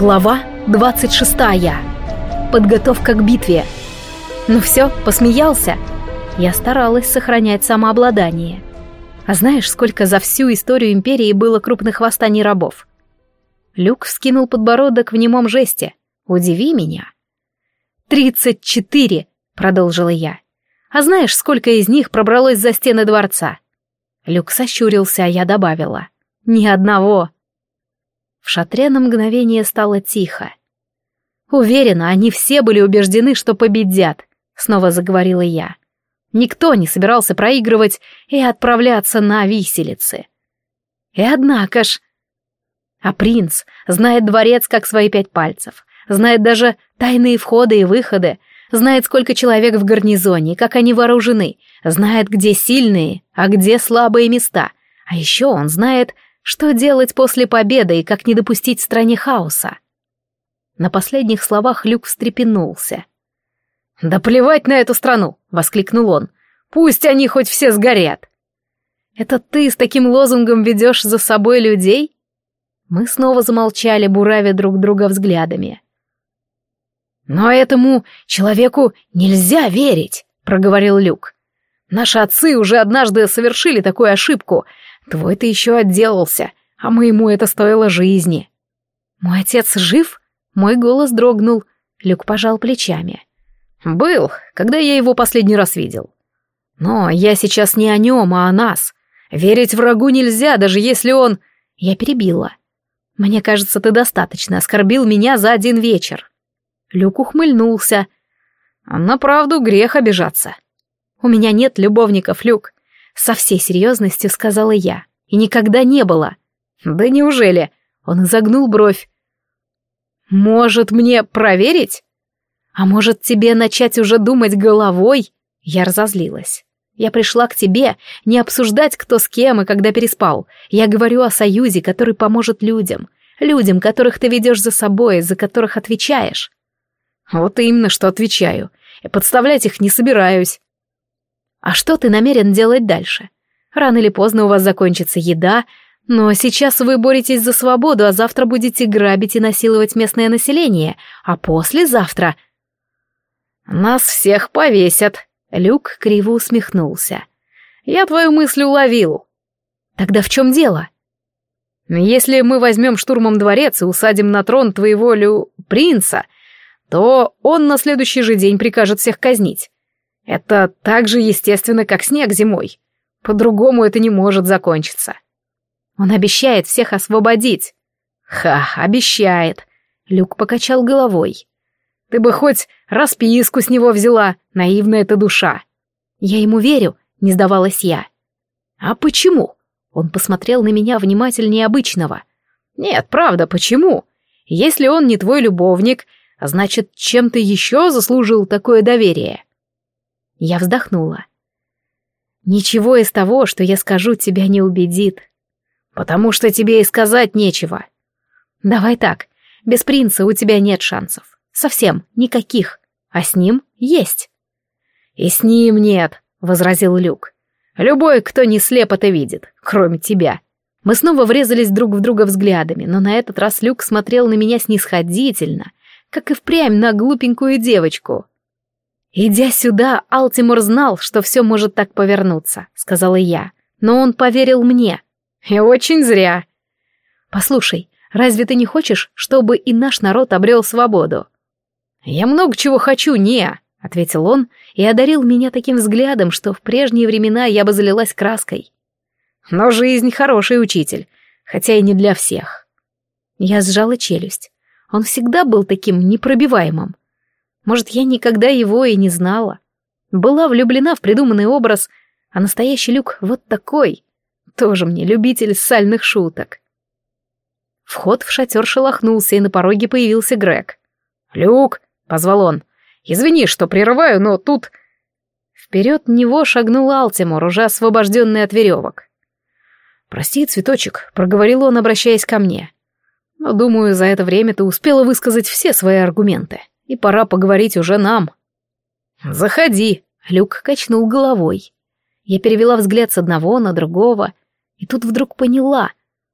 Глава 26. Подготовка к битве. Ну все, посмеялся. Я старалась сохранять самообладание. А знаешь, сколько за всю историю империи было крупных восстаний рабов? Люк вскинул подбородок в немом жесте. «Удиви меня». «Тридцать четыре», — продолжила я. «А знаешь, сколько из них пробралось за стены дворца?» Люк сощурился, а я добавила. «Ни одного». В шатре на мгновение стало тихо. «Уверена, они все были убеждены, что победят», — снова заговорила я. Никто не собирался проигрывать и отправляться на виселицы. И однако ж... А принц знает дворец как свои пять пальцев, знает даже тайные входы и выходы, знает, сколько человек в гарнизоне, как они вооружены, знает, где сильные, а где слабые места. А еще он знает, что делать после победы и как не допустить стране хаоса. На последних словах Люк встрепенулся. «Да плевать на эту страну!» — воскликнул он. «Пусть они хоть все сгорят!» «Это ты с таким лозунгом ведешь за собой людей?» Мы снова замолчали, буравя друг друга взглядами. «Но этому человеку нельзя верить», — проговорил Люк. «Наши отцы уже однажды совершили такую ошибку. Твой-то еще отделался, а моему это стоило жизни». «Мой отец жив?» Мой голос дрогнул. Люк пожал плечами. «Был, когда я его последний раз видел. Но я сейчас не о нем, а о нас. Верить врагу нельзя, даже если он...» Я перебила. Мне кажется, ты достаточно оскорбил меня за один вечер. Люк ухмыльнулся. На правду грех обижаться. У меня нет любовников, Люк. Со всей серьезностью сказала я. И никогда не было. Да неужели? Он изогнул бровь. Может, мне проверить? А может, тебе начать уже думать головой? Я разозлилась. Я пришла к тебе не обсуждать, кто с кем и когда переспал. Я говорю о союзе, который поможет людям. Людям, которых ты ведешь за собой, за которых отвечаешь. Вот именно, что отвечаю. И подставлять их не собираюсь. А что ты намерен делать дальше? Рано или поздно у вас закончится еда, но сейчас вы боретесь за свободу, а завтра будете грабить и насиловать местное население, а послезавтра... Нас всех повесят, Люк криво усмехнулся. «Я твою мысль уловил». «Тогда в чем дело?» «Если мы возьмем штурмом дворец и усадим на трон твоего лю... принца, то он на следующий же день прикажет всех казнить. Это так же естественно, как снег зимой. По-другому это не может закончиться». «Он обещает всех освободить». «Ха, обещает», — Люк покачал головой. Ты бы хоть расписку с него взяла, наивная ты душа. Я ему верю, не сдавалась я. А почему? Он посмотрел на меня внимательнее обычного. Нет, правда, почему? Если он не твой любовник, значит, чем ты еще заслужил такое доверие? Я вздохнула. Ничего из того, что я скажу, тебя не убедит. Потому что тебе и сказать нечего. Давай так, без принца у тебя нет шансов. Совсем никаких. А с ним есть. «И с ним нет», — возразил Люк. «Любой, кто не слеп, это видит, кроме тебя». Мы снова врезались друг в друга взглядами, но на этот раз Люк смотрел на меня снисходительно, как и впрямь на глупенькую девочку. «Идя сюда, Алтимур знал, что все может так повернуться», — сказала я, «но он поверил мне». «И очень зря». «Послушай, разве ты не хочешь, чтобы и наш народ обрел свободу?» «Я много чего хочу, не», — ответил он и одарил меня таким взглядом, что в прежние времена я бы залилась краской. «Но жизнь хороший учитель, хотя и не для всех». Я сжала челюсть. Он всегда был таким непробиваемым. Может, я никогда его и не знала. Была влюблена в придуманный образ, а настоящий Люк вот такой. Тоже мне любитель сальных шуток. Вход в шатер шелохнулся, и на пороге появился Грег. «Люк!» позвал он. «Извини, что прерываю, но тут...» Вперед него шагнул Алтимор, уже освобожденный от веревок. «Прости, цветочек», — проговорил он, обращаясь ко мне. «Но, думаю, за это время ты успела высказать все свои аргументы, и пора поговорить уже нам». «Заходи», — Люк качнул головой. Я перевела взгляд с одного на другого, и тут вдруг поняла.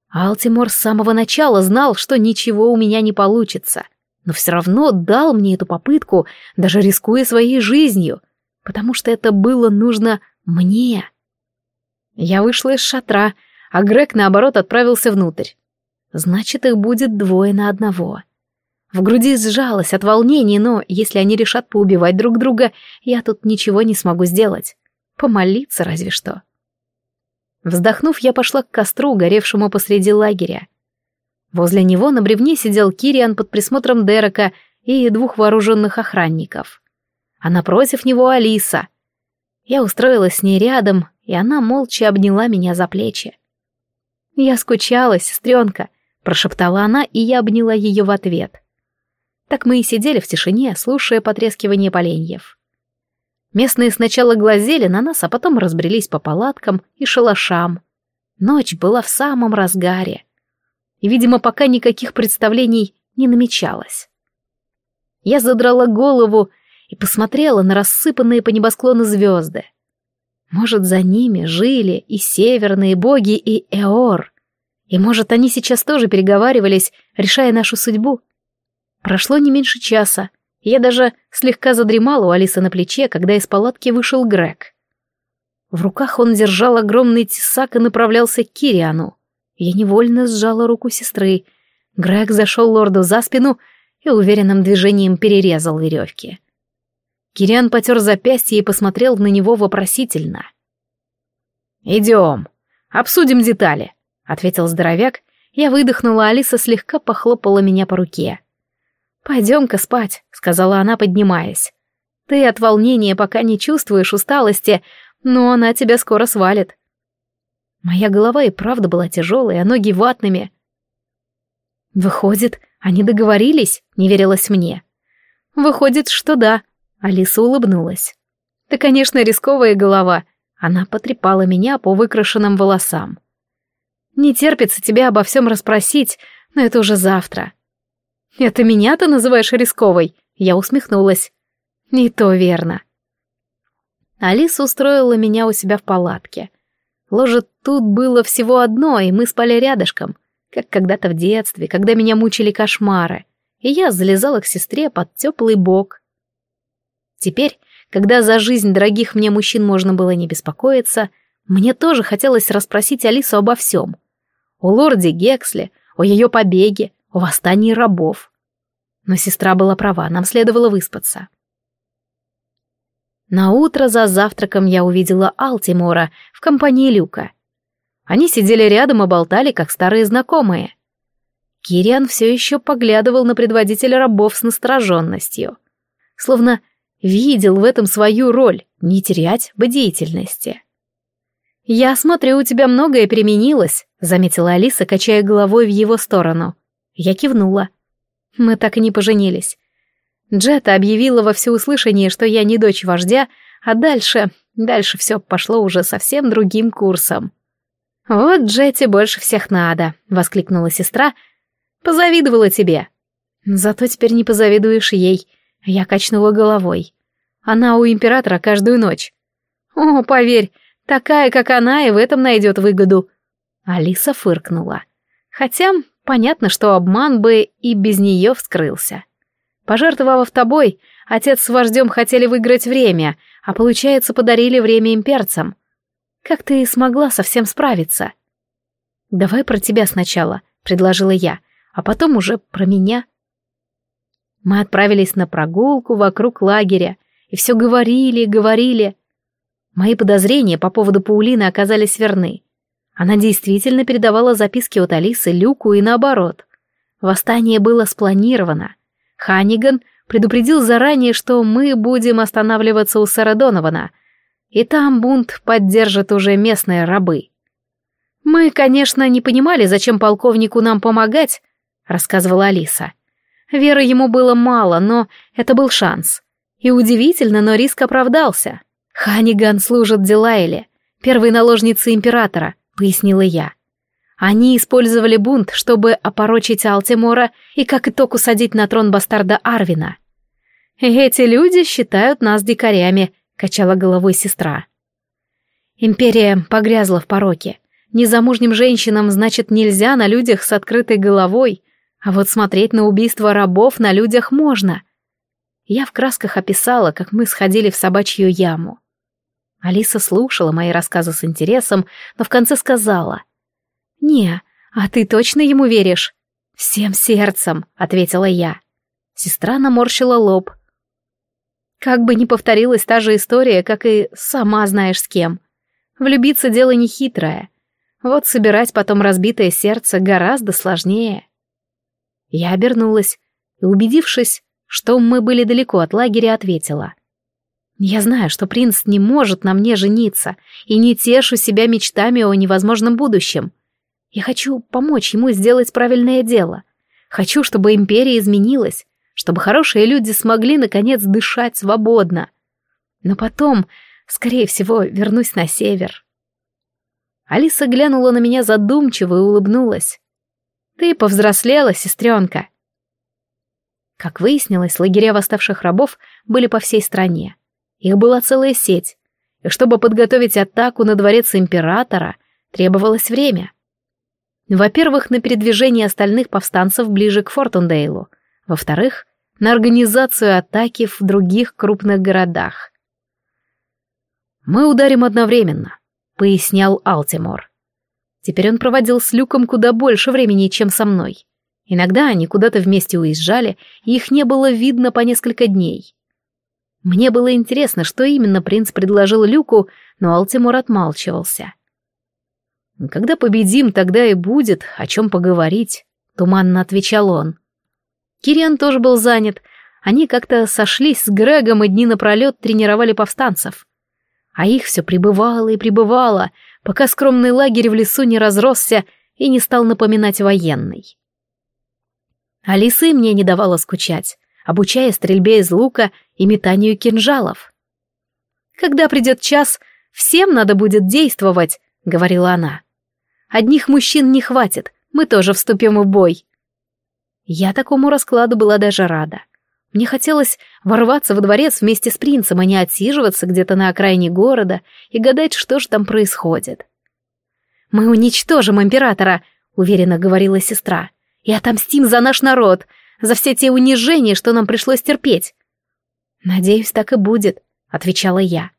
Алтимор с самого начала знал, что ничего у меня не получится, но все равно дал мне эту попытку, даже рискуя своей жизнью, потому что это было нужно мне. Я вышла из шатра, а Грег, наоборот, отправился внутрь. Значит, их будет двое на одного. В груди сжалось от волнений, но если они решат поубивать друг друга, я тут ничего не смогу сделать. Помолиться разве что. Вздохнув, я пошла к костру, горевшему посреди лагеря. Возле него на бревне сидел Кириан под присмотром Дерека и двух вооруженных охранников. А напротив него Алиса. Я устроилась с ней рядом, и она молча обняла меня за плечи. «Я скучала, сестренка», — прошептала она, и я обняла ее в ответ. Так мы и сидели в тишине, слушая потрескивание поленьев. Местные сначала глазели на нас, а потом разбрелись по палаткам и шалашам. Ночь была в самом разгаре. И, видимо, пока никаких представлений не намечалось. Я задрала голову и посмотрела на рассыпанные по небосклону звезды. Может, за ними жили и северные боги, и Эор. И, может, они сейчас тоже переговаривались, решая нашу судьбу. Прошло не меньше часа, я даже слегка задремала у Алисы на плече, когда из палатки вышел Грег. В руках он держал огромный тесак и направлялся к Кириану. Я невольно сжала руку сестры. Грег зашел лорду за спину и уверенным движением перерезал веревки. Кириан потер запястье и посмотрел на него вопросительно. «Идем, обсудим детали», — ответил здоровяк. Я выдохнула, Алиса слегка похлопала меня по руке. «Пойдем-ка спать», — сказала она, поднимаясь. «Ты от волнения пока не чувствуешь усталости, но она тебя скоро свалит». Моя голова и правда была тяжелой, а ноги ватными. «Выходит, они договорились?» — не верилось мне. «Выходит, что да», Алиса улыбнулась. «Ты, конечно, рисковая голова». Она потрепала меня по выкрашенным волосам. «Не терпится тебя обо всем расспросить, но это уже завтра». «Это меня ты называешь рисковой?» Я усмехнулась. «Не то верно». Алиса устроила меня у себя в палатке. Ложе тут было всего одно, и мы спали рядышком, как когда-то в детстве, когда меня мучили кошмары, и я залезала к сестре под теплый бок. Теперь, когда за жизнь дорогих мне мужчин можно было не беспокоиться, мне тоже хотелось расспросить Алису обо всем. О лорде Гексли, о ее побеге, о восстании рабов. Но сестра была права, нам следовало выспаться. На утро за завтраком я увидела Алтимора в компании Люка. Они сидели рядом и болтали, как старые знакомые. Кириан все еще поглядывал на предводителя рабов с настороженностью. Словно видел в этом свою роль, не терять бдительности. «Я смотрю, у тебя многое применилось», — заметила Алиса, качая головой в его сторону. Я кивнула. Мы так и не поженились. Джета объявила во всеуслышание, что я не дочь вождя, а дальше... Дальше все пошло уже совсем другим курсом. «Вот Джете больше всех надо», — воскликнула сестра. «Позавидовала тебе». «Зато теперь не позавидуешь ей», я качнула головой. Она у императора каждую ночь. О, поверь, такая, как она, и в этом найдет выгоду. Алиса фыркнула. Хотя понятно, что обман бы и без нее вскрылся. Пожертвовав тобой, отец с вождем хотели выиграть время, а получается, подарили время имперцам. Как ты смогла совсем справиться? Давай про тебя сначала, предложила я, а потом уже про меня. Мы отправились на прогулку вокруг лагеря и все говорили и говорили. Мои подозрения по поводу Паулины оказались верны. Она действительно передавала записки от Алисы Люку и наоборот. Восстание было спланировано. Ханиган предупредил заранее, что мы будем останавливаться у сэра Донована, и там бунт поддержат уже местные рабы. «Мы, конечно, не понимали, зачем полковнику нам помогать», — рассказывала Алиса. Веры ему было мало, но это был шанс. И удивительно, но риск оправдался. «Ханиган служит Дилайле, первой наложнице императора», — пояснила я. Они использовали бунт, чтобы опорочить Алтимора и как итог усадить на трон бастарда Арвина. «Эти люди считают нас дикарями», — качала головой сестра. Империя погрязла в пороке. Незамужним женщинам, значит, нельзя на людях с открытой головой, а вот смотреть на убийство рабов на людях можно. Я в красках описала, как мы сходили в собачью яму. Алиса слушала мои рассказы с интересом, но в конце сказала. «Не, а ты точно ему веришь?» «Всем сердцем», — ответила я. Сестра наморщила лоб. Как бы ни повторилась та же история, как и сама знаешь с кем. Влюбиться дело нехитрое. Вот собирать потом разбитое сердце гораздо сложнее. Я обернулась и, убедившись, что мы были далеко от лагеря, ответила. «Я знаю, что принц не может на мне жениться, и не тешу себя мечтами о невозможном будущем. Я хочу помочь ему сделать правильное дело. Хочу, чтобы империя изменилась, чтобы хорошие люди смогли, наконец, дышать свободно. Но потом, скорее всего, вернусь на север. Алиса глянула на меня задумчиво и улыбнулась. «Ты повзрослела, сестренка». Как выяснилось, лагеря восставших рабов были по всей стране. Их была целая сеть, и чтобы подготовить атаку на дворец императора, требовалось время. Во-первых, на передвижение остальных повстанцев ближе к Фортундейлу, во-вторых, на организацию атаки в других крупных городах. «Мы ударим одновременно», — пояснял Алтимор. Теперь он проводил с Люком куда больше времени, чем со мной. Иногда они куда-то вместе уезжали, и их не было видно по несколько дней. Мне было интересно, что именно принц предложил Люку, но Алтимор отмалчивался. «Когда победим, тогда и будет, о чем поговорить», — туманно отвечал он. Кириан тоже был занят. Они как-то сошлись с Грегом и дни напролет тренировали повстанцев. А их все прибывало и прибывало, пока скромный лагерь в лесу не разросся и не стал напоминать военный. Алисы мне не давала скучать, обучая стрельбе из лука и метанию кинжалов. «Когда придет час, всем надо будет действовать», — говорила она. «Одних мужчин не хватит, мы тоже вступим в бой. Я такому раскладу была даже рада. Мне хотелось ворваться во дворец вместе с принцем, а не отсиживаться где-то на окраине города и гадать, что же там происходит. «Мы уничтожим императора», — уверенно говорила сестра, «и отомстим за наш народ, за все те унижения, что нам пришлось терпеть». «Надеюсь, так и будет», — отвечала я.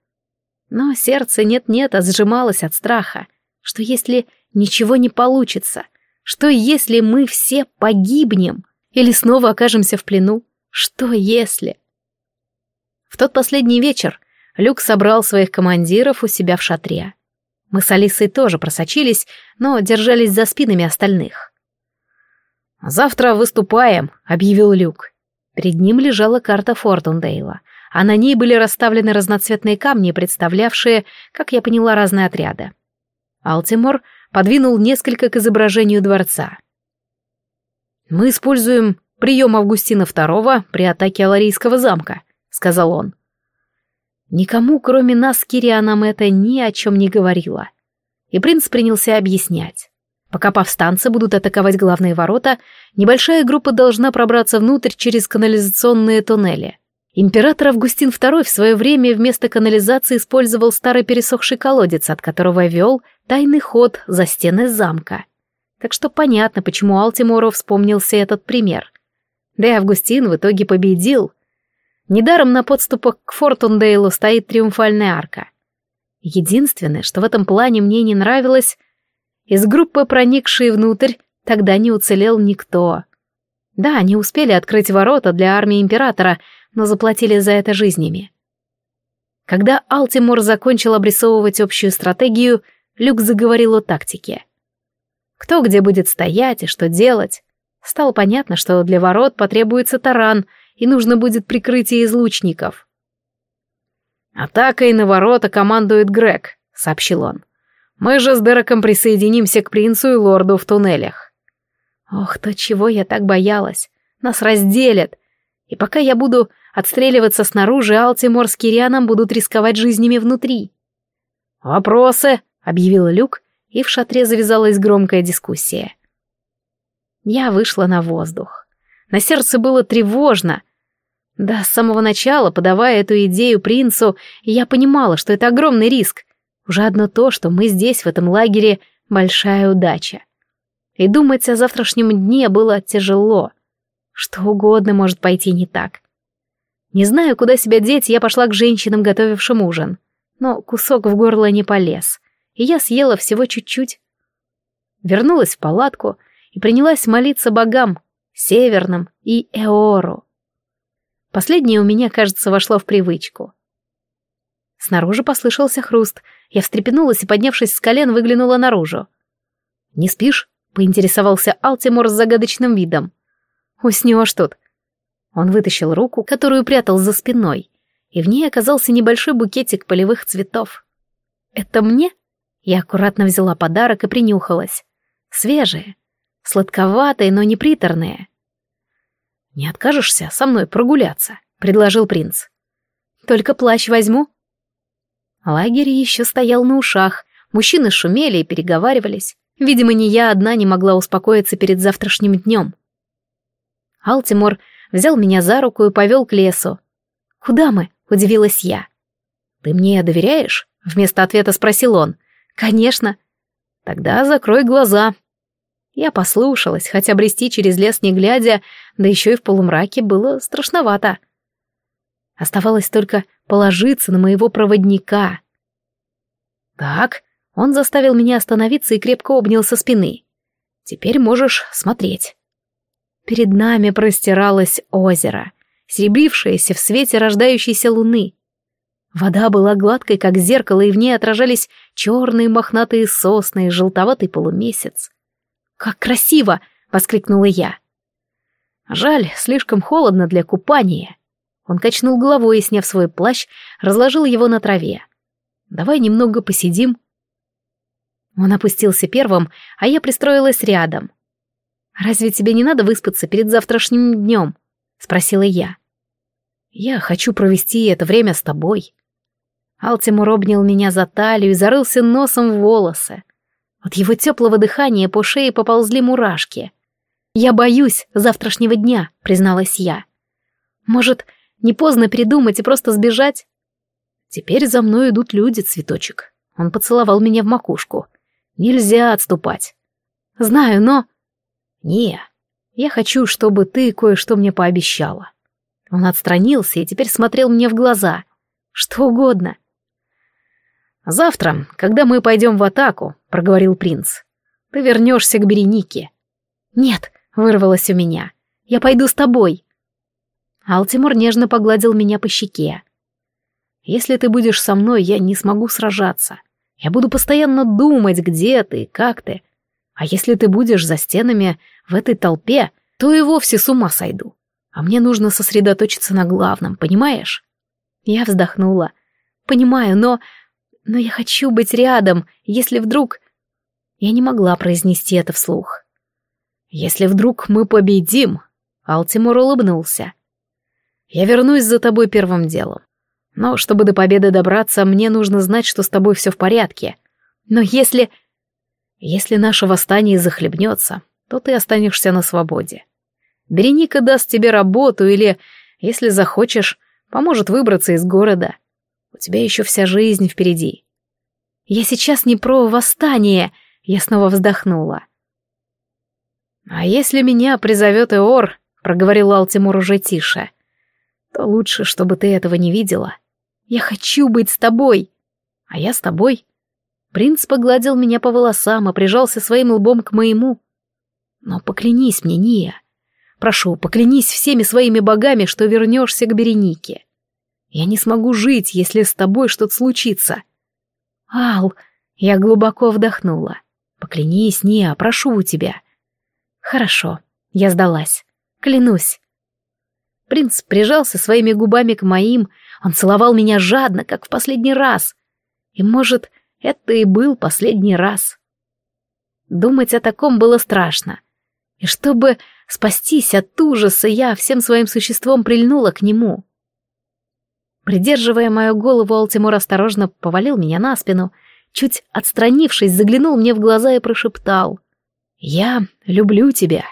Но сердце нет-нет, а сжималось от страха, что если ничего не получится — что если мы все погибнем или снова окажемся в плену? Что если? В тот последний вечер Люк собрал своих командиров у себя в шатре. Мы с Алисой тоже просочились, но держались за спинами остальных. «Завтра выступаем», — объявил Люк. Перед ним лежала карта Фортундейла, а на ней были расставлены разноцветные камни, представлявшие, как я поняла, разные отряды. Алтимор подвинул несколько к изображению дворца. «Мы используем прием Августина II при атаке Аларийского замка», — сказал он. Никому, кроме нас, Кирианам это ни о чем не говорило. И принц принялся объяснять. Пока повстанцы будут атаковать главные ворота, небольшая группа должна пробраться внутрь через канализационные туннели. Император Августин II в свое время вместо канализации использовал старый пересохший колодец, от которого вел тайный ход за стены замка. Так что понятно, почему Алтимору вспомнился этот пример. Да и Августин в итоге победил. Недаром на подступах к Фортундейлу стоит триумфальная арка. Единственное, что в этом плане мне не нравилось, из группы, проникшей внутрь, тогда не уцелел никто. Да, они успели открыть ворота для армии императора — но заплатили за это жизнями. Когда Алтимор закончил обрисовывать общую стратегию, Люк заговорил о тактике. Кто где будет стоять и что делать. Стало понятно, что для ворот потребуется таран, и нужно будет прикрытие из лучников. «Атакой на ворота командует Грег», — сообщил он. «Мы же с Дереком присоединимся к принцу и лорду в туннелях». Ох, то чего я так боялась. Нас разделят. И пока я буду Отстреливаться снаружи Алтимор с Кирианом будут рисковать жизнями внутри. «Вопросы?» — объявил Люк, и в шатре завязалась громкая дискуссия. Я вышла на воздух. На сердце было тревожно. Да, с самого начала, подавая эту идею принцу, я понимала, что это огромный риск. Уже одно то, что мы здесь, в этом лагере, большая удача. И думать о завтрашнем дне было тяжело. Что угодно может пойти не так. Не знаю, куда себя деть, я пошла к женщинам, готовившим ужин. Но кусок в горло не полез, и я съела всего чуть-чуть. Вернулась в палатку и принялась молиться богам, северным и Эору. Последнее у меня, кажется, вошло в привычку. Снаружи послышался хруст. Я встрепенулась и, поднявшись с колен, выглянула наружу. «Не спишь?» — поинтересовался Алтимор с загадочным видом. «Уснешь тут». Он вытащил руку, которую прятал за спиной, и в ней оказался небольшой букетик полевых цветов. «Это мне?» Я аккуратно взяла подарок и принюхалась. Свежие, сладковатые, но не приторные. «Не откажешься со мной прогуляться?» — предложил принц. «Только плащ возьму». Лагерь еще стоял на ушах, мужчины шумели и переговаривались. Видимо, не я одна не могла успокоиться перед завтрашним днем. Алтимор взял меня за руку и повел к лесу. «Куда мы?» — удивилась я. «Ты мне доверяешь?» — вместо ответа спросил он. «Конечно». «Тогда закрой глаза», я послушалась, хотя брести через лес не глядя, да еще и в полумраке было страшновато. Оставалось только положиться на моего проводника. «Так», — он заставил меня остановиться и крепко обнял со спины. «Теперь можешь смотреть». Перед нами простиралось озеро, серебрившееся в свете рождающейся луны. Вода была гладкой, как зеркало, и в ней отражались черные мохнатые сосны и желтоватый полумесяц. «Как красиво!» — воскликнула я. «Жаль, слишком холодно для купания». Он качнул головой и, сняв свой плащ, разложил его на траве. «Давай немного посидим». Он опустился первым, а я пристроилась рядом. «Разве тебе не надо выспаться перед завтрашним днем?» — спросила я. «Я хочу провести это время с тобой». Алтимур обнял меня за талию и зарылся носом в волосы. От его теплого дыхания по шее поползли мурашки. «Я боюсь завтрашнего дня», — призналась я. «Может, не поздно передумать и просто сбежать?» «Теперь за мной идут люди, цветочек». Он поцеловал меня в макушку. «Нельзя отступать». «Знаю, но...» «Не, я хочу, чтобы ты кое-что мне пообещала». Он отстранился и теперь смотрел мне в глаза. «Что угодно». «Завтра, когда мы пойдем в атаку», — проговорил принц, — «ты вернешься к Беренике». «Нет», — вырвалось у меня, — «я пойду с тобой». Алтимор нежно погладил меня по щеке. «Если ты будешь со мной, я не смогу сражаться. Я буду постоянно думать, где ты, как ты. А если ты будешь за стенами в этой толпе, то и вовсе с ума сойду. А мне нужно сосредоточиться на главном, понимаешь?» Я вздохнула. «Понимаю, но но я хочу быть рядом, если вдруг... Я не могла произнести это вслух. Если вдруг мы победим, Алтимур улыбнулся. Я вернусь за тобой первым делом. Но чтобы до победы добраться, мне нужно знать, что с тобой все в порядке. Но если... Если наше восстание захлебнется, то ты останешься на свободе. Береника даст тебе работу или, если захочешь, поможет выбраться из города. У тебя еще вся жизнь впереди. Я сейчас не про восстание, я снова вздохнула. А если меня призовет Эор, проговорил Алтимур уже тише, то лучше, чтобы ты этого не видела. Я хочу быть с тобой. А я с тобой. Принц погладил меня по волосам и прижался своим лбом к моему. Но поклянись мне, Ния. Прошу, поклянись всеми своими богами, что вернешься к Беренике. Я не смогу жить, если с тобой что-то случится. Ал, я глубоко вдохнула. Поклянись, Ния, прошу у тебя. Хорошо, я сдалась. Клянусь. Принц прижался своими губами к моим, он целовал меня жадно, как в последний раз. И, может, это и был последний раз. Думать о таком было страшно. И чтобы спастись от ужаса, я всем своим существом прильнула к нему. Придерживая мою голову, Алтимур осторожно повалил меня на спину, чуть отстранившись, заглянул мне в глаза и прошептал «Я люблю тебя».